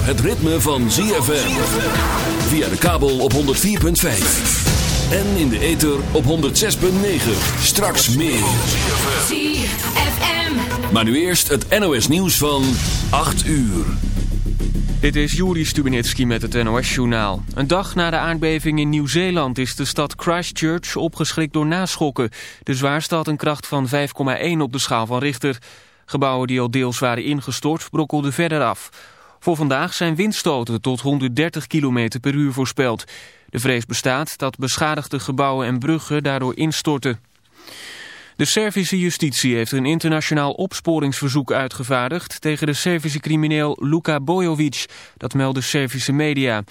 Het ritme van ZFM. Via de kabel op 104.5. En in de ether op 106.9. Straks meer. ZFM. Maar nu eerst het NOS nieuws van 8 uur. Dit is Juri Stubenitski met het NOS-journaal. Een dag na de aardbeving in Nieuw-Zeeland is de stad Christchurch opgeschrikt door naschokken. De zwaarste had een kracht van 5,1 op de schaal van Richter. Gebouwen die al deels waren ingestort brokkelden verder af. Voor vandaag zijn windstoten tot 130 km per uur voorspeld. De vrees bestaat dat beschadigde gebouwen en bruggen daardoor instorten. De Servische justitie heeft een internationaal opsporingsverzoek uitgevaardigd tegen de Servische crimineel Luka Bojovic, dat melden Servische media.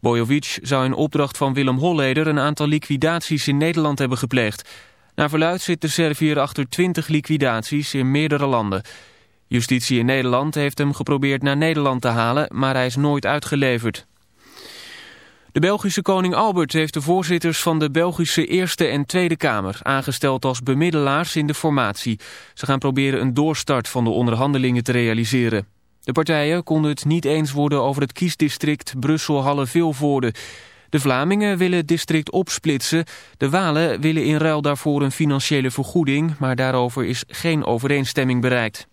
Bojovic zou in opdracht van Willem Holleder een aantal liquidaties in Nederland hebben gepleegd. Naar verluid zit de Serviër achter 20 liquidaties in meerdere landen. Justitie in Nederland heeft hem geprobeerd naar Nederland te halen, maar hij is nooit uitgeleverd. De Belgische koning Albert heeft de voorzitters van de Belgische Eerste en Tweede Kamer aangesteld als bemiddelaars in de formatie. Ze gaan proberen een doorstart van de onderhandelingen te realiseren. De partijen konden het niet eens worden over het kiesdistrict Brussel-Halle-Vilvoorde. De Vlamingen willen het district opsplitsen. De Walen willen in ruil daarvoor een financiële vergoeding, maar daarover is geen overeenstemming bereikt.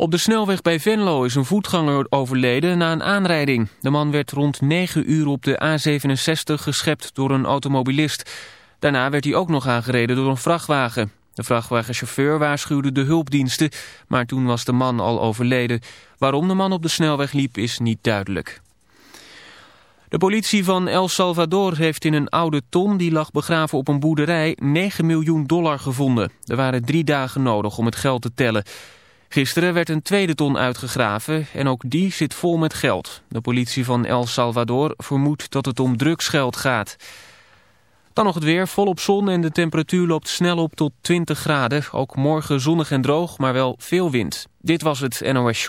Op de snelweg bij Venlo is een voetganger overleden na een aanrijding. De man werd rond 9 uur op de A67 geschept door een automobilist. Daarna werd hij ook nog aangereden door een vrachtwagen. De vrachtwagenchauffeur waarschuwde de hulpdiensten, maar toen was de man al overleden. Waarom de man op de snelweg liep is niet duidelijk. De politie van El Salvador heeft in een oude ton die lag begraven op een boerderij 9 miljoen dollar gevonden. Er waren drie dagen nodig om het geld te tellen. Gisteren werd een tweede ton uitgegraven en ook die zit vol met geld. De politie van El Salvador vermoedt dat het om drugsgeld gaat. Dan nog het weer, volop zon en de temperatuur loopt snel op tot 20 graden. Ook morgen zonnig en droog, maar wel veel wind. Dit was het NOS.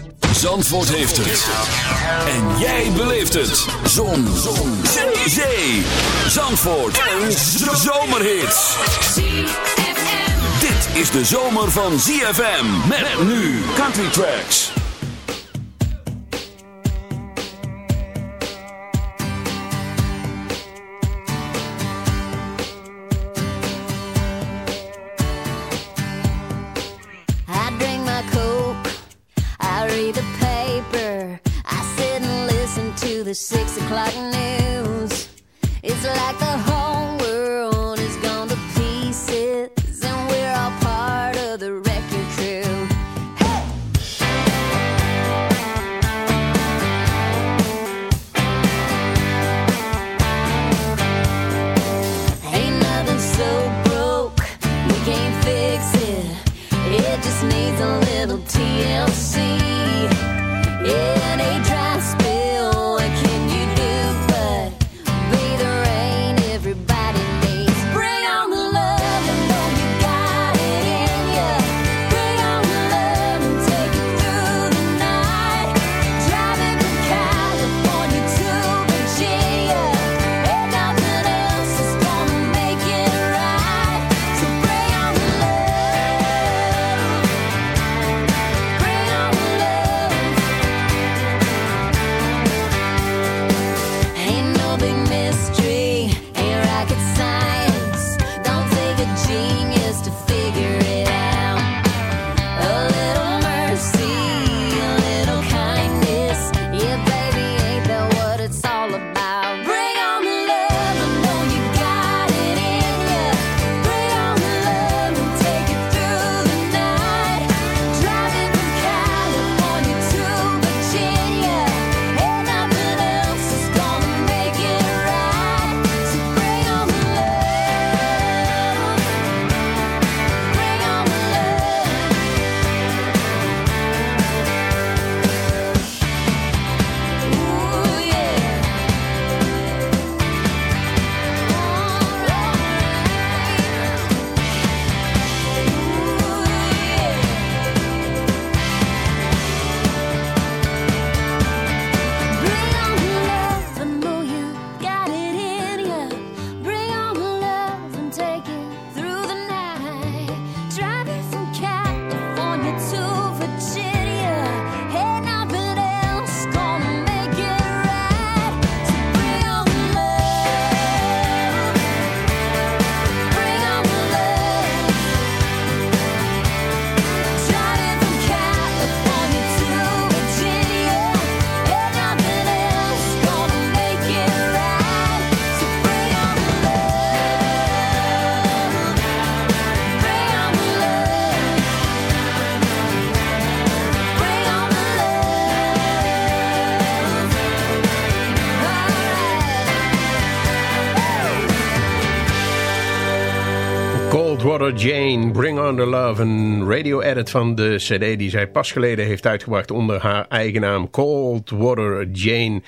Zandvoort heeft het. En jij beleeft het. Zon. Zon. Zee. Zandvoort. Een zomerhit. Dit is de zomer van ZFM. Met nu Country Tracks. O'clock The Love. Een radio-edit van de cd die zij pas geleden heeft uitgebracht onder haar eigen naam Coldwater Jane.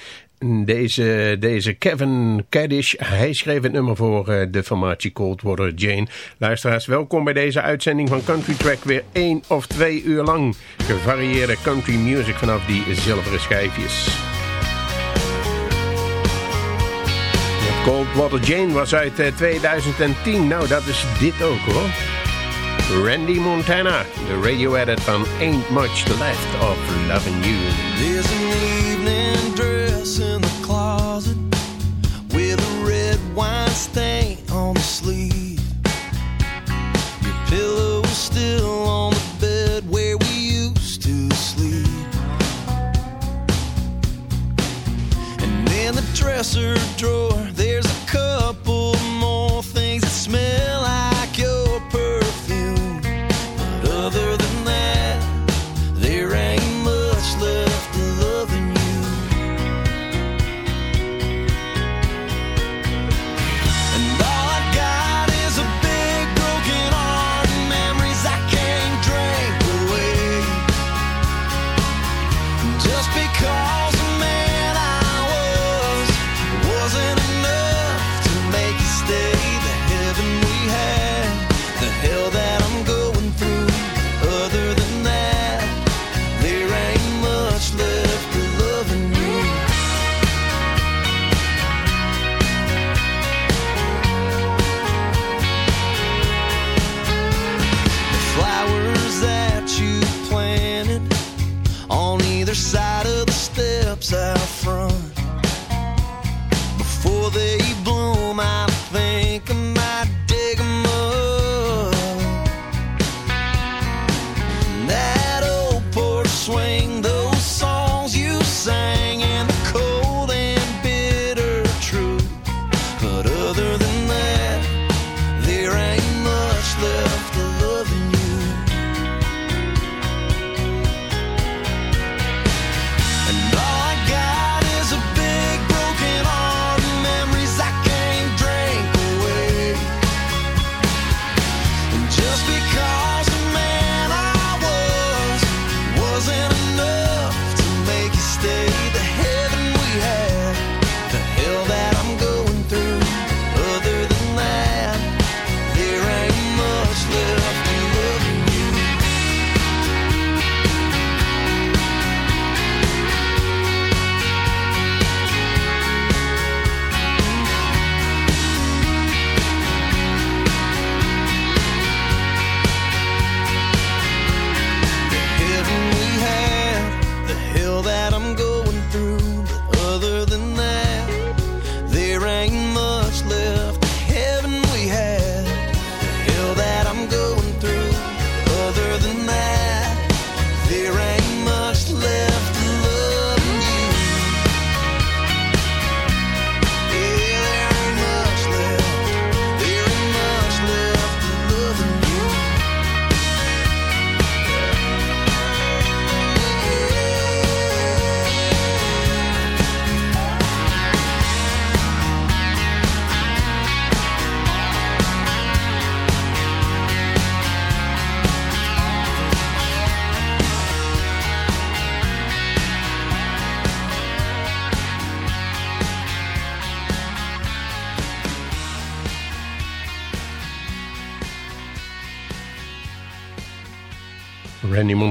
Deze, deze Kevin Kaddish, hij schreef het nummer voor eh, de formatie Coldwater Jane. Luisteraars, welkom bij deze uitzending van Country Track. Weer één of twee uur lang gevarieerde country music vanaf die zilveren schijfjes. Coldwater Jane was uit eh, 2010. Nou, dat is dit ook hoor. Randy Montana, the radio edit van Ain't Much Left of Loving You. There's an evening dress in the closet with a red wine stain on the sleeve. Your pillow is still on the bed where we used to sleep. And in the dresser drawer, there's a couple more things that smell like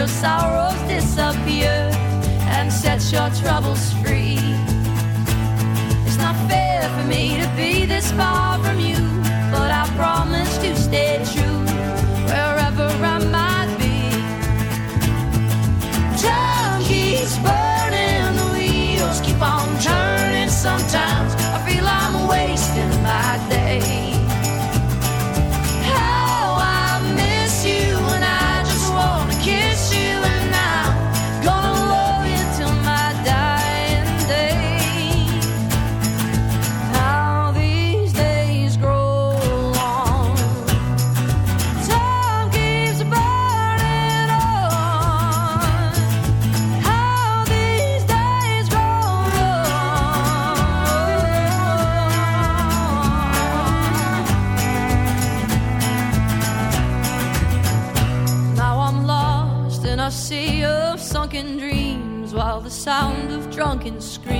your sorrows disappear and set your troubles free. It's not fair for me to be this far from you. drunk and scream.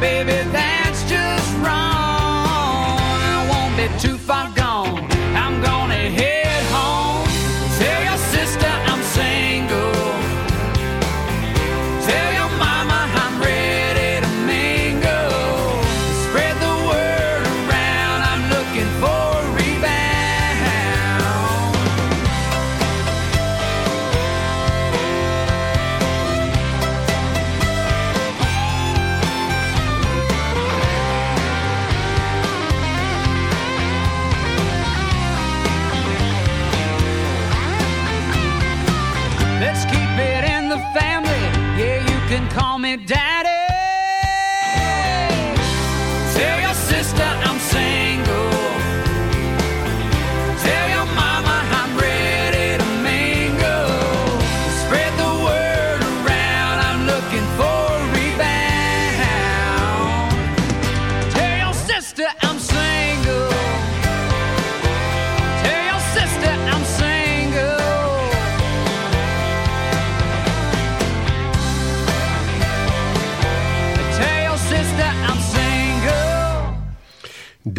baby, that. me down.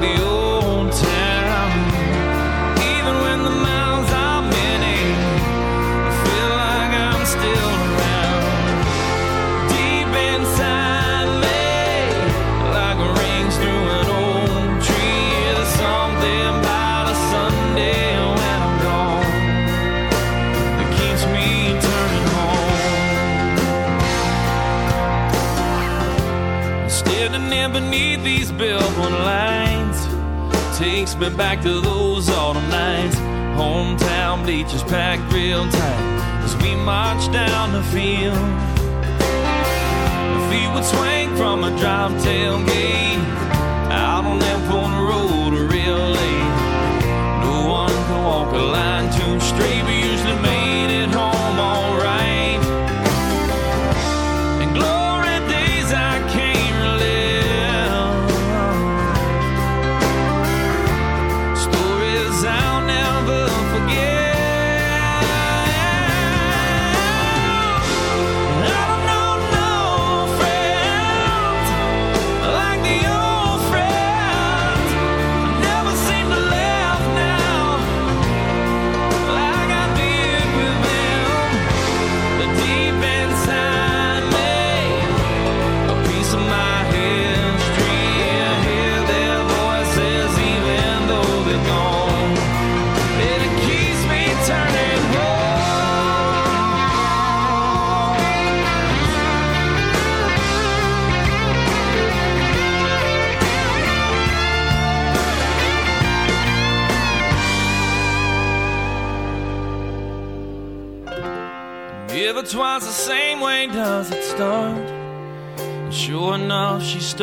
Like the old back to those autumn nights. Hometown bleachers packed real tight as we march down the field. The feet would swing from a drop tailgate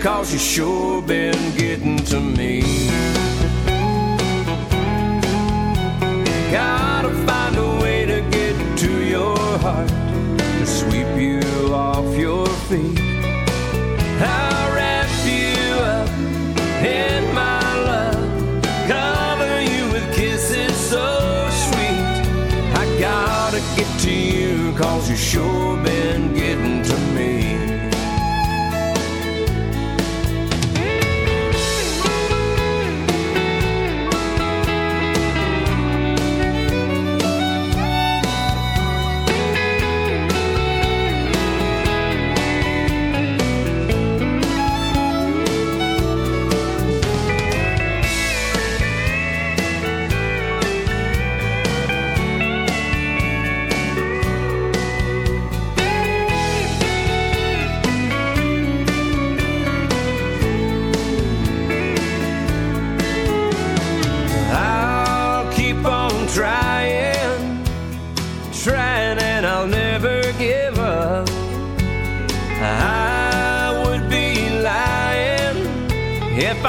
cause you sure been getting to me.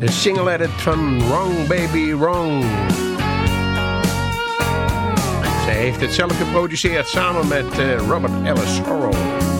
the single edit van Wrong Baby Wrong. Zij heeft het zelf geproduceerd samen met uh, Robert Ellis Orrall.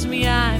tells me I'm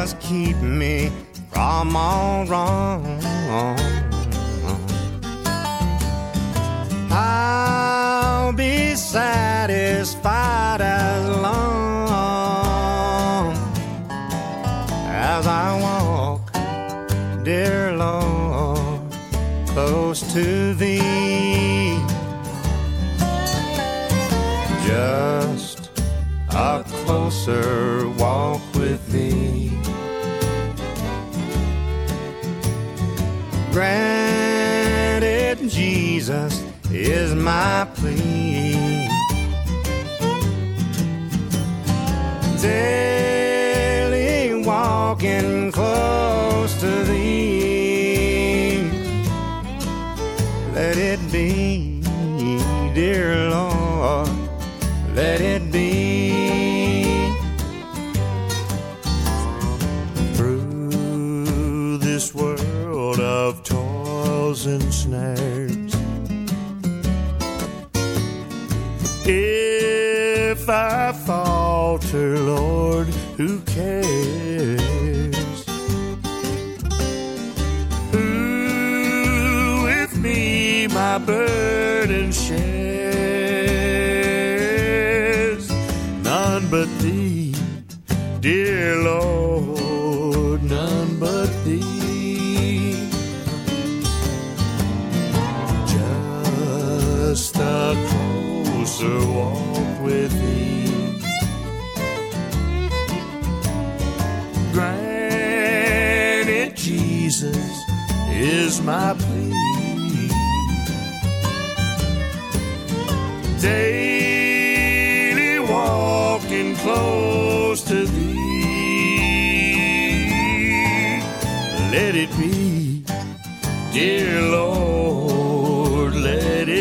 Jesus, me from all wrong. I'll be satisfied as long as I walk, dear Lord, close to Thee. Just a closer my plea.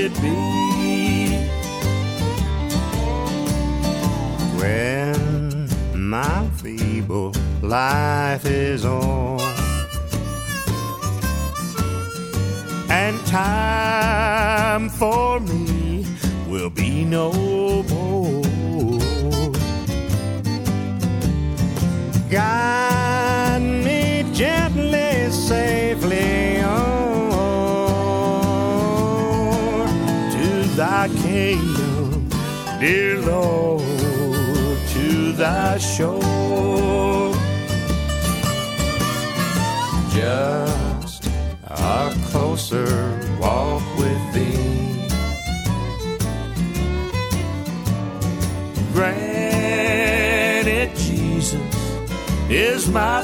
It be. When my feeble life is on and time for me will be no more. Guide thy kingdom, dear Lord, to thy shore. Just a closer walk with thee. Granted, Jesus is my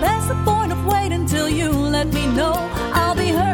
past the point of waiting till you let me know I'll be hurt.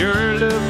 sure looked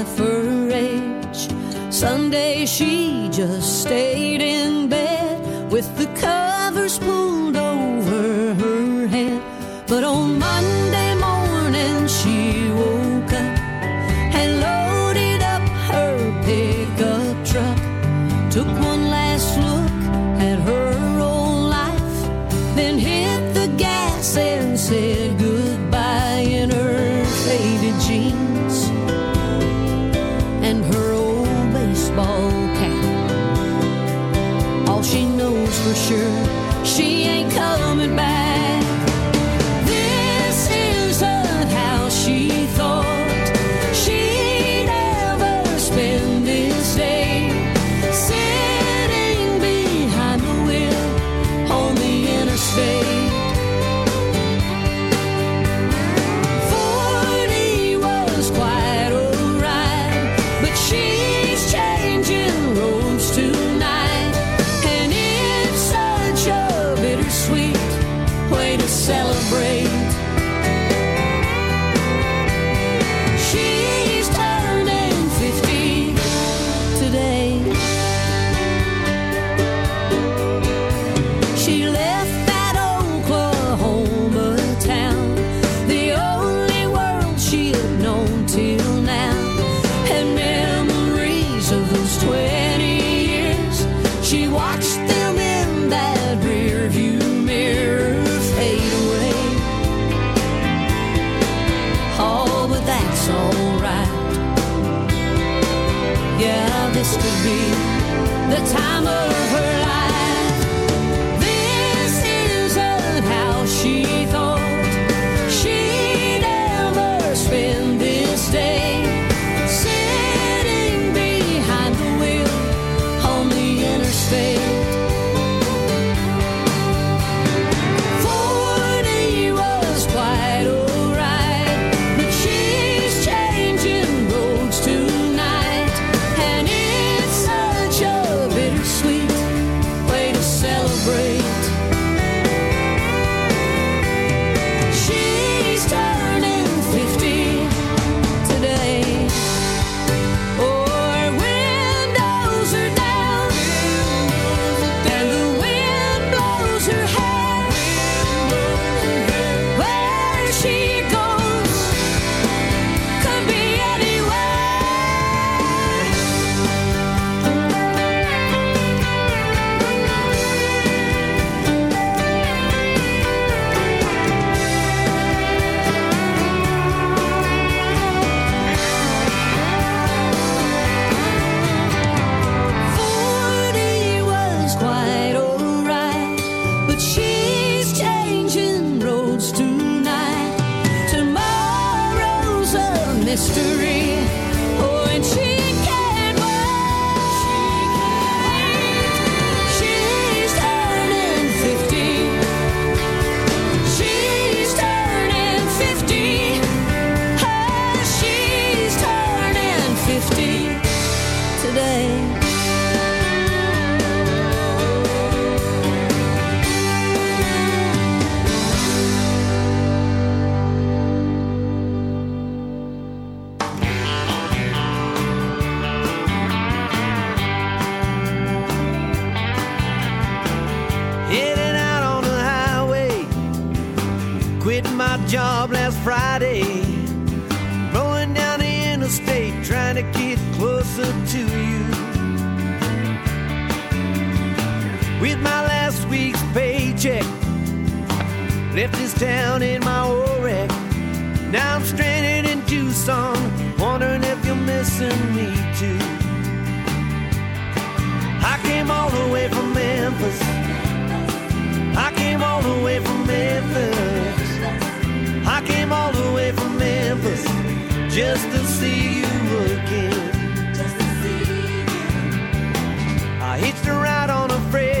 Sunday she just stayed in bed with the covers pulled over her head. But on left this town in my old wreck. Now I'm stranded in Tucson, wondering if you're missing me too. I came all the way from Memphis. I came all the way from Memphis. I came all the way from Memphis just to see you again. I hitched a ride on a freight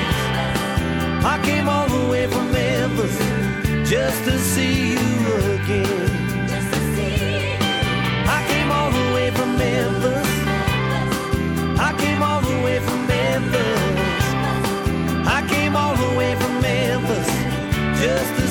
I came all the way from Memphis just to see you again. I came all the way from Memphis. I came all the way from Memphis. I came all the way from Memphis just to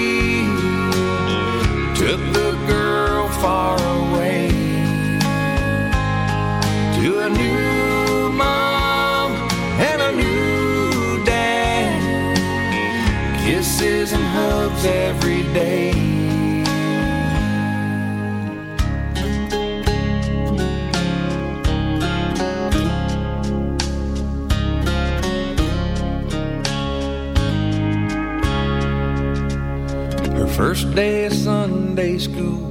far away to a new mom and a new dad. Kisses and hugs every day. Her first day of Sunday school,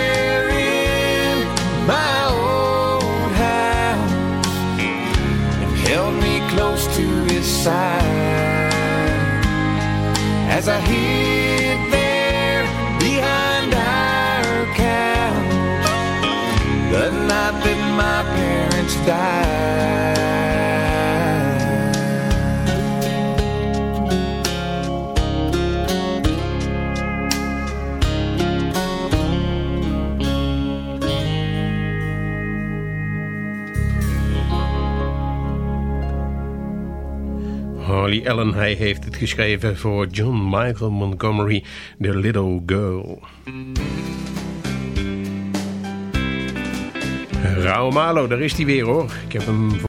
to as I hid there behind our couch the night that my parents died. Harley Allen, hij heeft het geschreven voor John Michael Montgomery, The Little Girl. Rauw Malo, daar is hij weer hoor. Ik heb hem